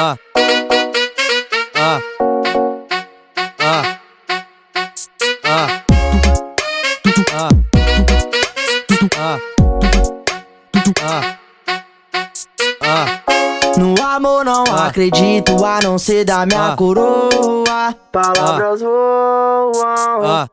ah, ah, ah, ah, ah, ah, ah, ah. No amor não Ah. acredito, a não ser da minha Ah. coroa. Palavras voam.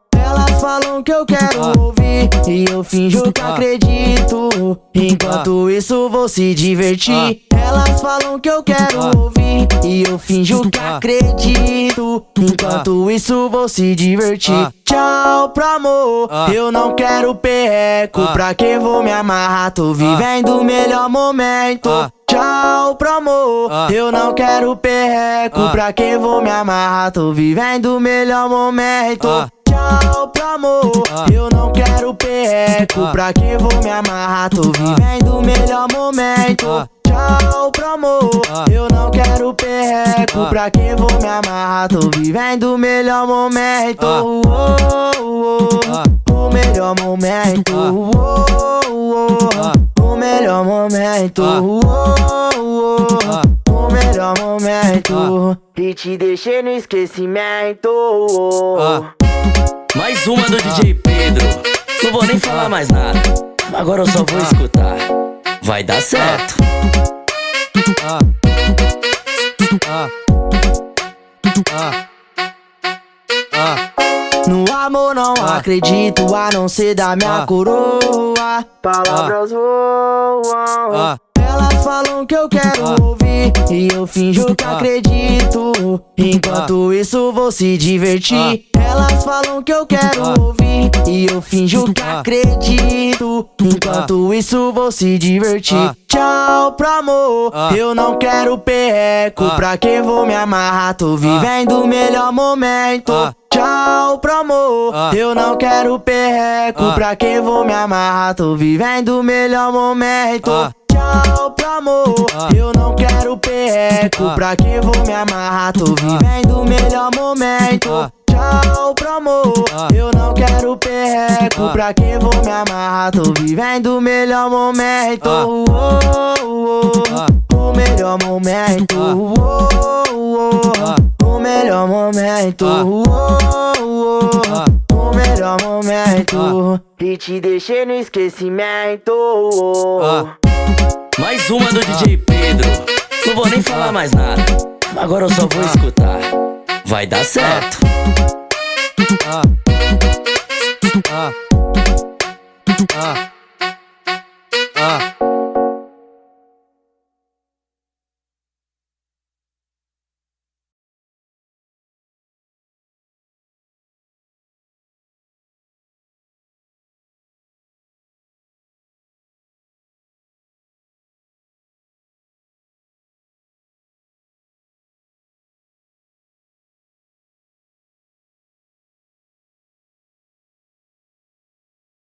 Ah, Elas falam que eu quero Ah. ouvir e eu finjo que Ah. acredito. Enquanto isso vou se divertir. Elas falam que eu quero Ah. ouvir e eu finjo que Ah. acredito. Enquanto isso vou se divertir. Ah. Tchau pro amor, Ah. eu não quero perreco. Ah. Pra que vou me amarrar? Tô vivendo o melhor momento. Ah. Tchau pro amor, Ah. eu não quero perreco. Ah. Pra que vou me amarrar? Tô vivendo o melhor momento. Ah. Tchau pro amor, Ah. eu não quero perreco. Ah. Pra que vou me amarrar? Tô vivendo o melhor momento. Ah. Tchau pro amor, Ah. eu não quero perreco. Ah. Pra que vou me amarrar? Tô vivendo o melhor momento. Ah. Oh, oh, oh. Ah. O melhor momento. Ah. Ah. O melhor momento. Ah. Ah. O melhor momento. E te deixei no esquecimento. Ah. Mais uma do DJ Pedro. Não vou nem falar mais nada. Agora eu só vou escutar. Vai dar certo. ah, ah, ah, ah, No amor não Ah. acredito, a não ser da minha Ah. coroa. Palavras voam. Ah, Elas falam que eu quero Ah. ouvir e eu finjo que Ah. acredito. Enquanto isso vou se divertir. Elas falam que eu quero Ah. ouvir e eu finjo que Ah. acredito. Enquanto isso vou se divertir. Ah. Tchau pro amor, Ah. eu não quero perreco. Ah. Pra que vou me amarrar? Tô vivendo o melhor momento. Ah. Tchau pro amor, Ah. eu não quero perreco. Ah. Pra que vou me amarrar? Tô vivendo o melhor momento. Ah. Tchau pro amor, Ah. eu não quero perreco. Ah. Pra que vou me amarrar? Tô vivendo o melhor momento. Ah. Tchau pro amor, Ah. eu não quero perreco. Ah. Pra que vou me amarrar? Tô vivendo o melhor momento. Ah. Oh, oh, oh. Ah. O melhor momento. Ah. Ah. O melhor momento. E te deixei no esquecimento. Ah. Mais uma do DJ Pedro. Não vou nem falar mais nada. Agora eu só vou escutar. Vai dar certo. ah, ah, ah, ah.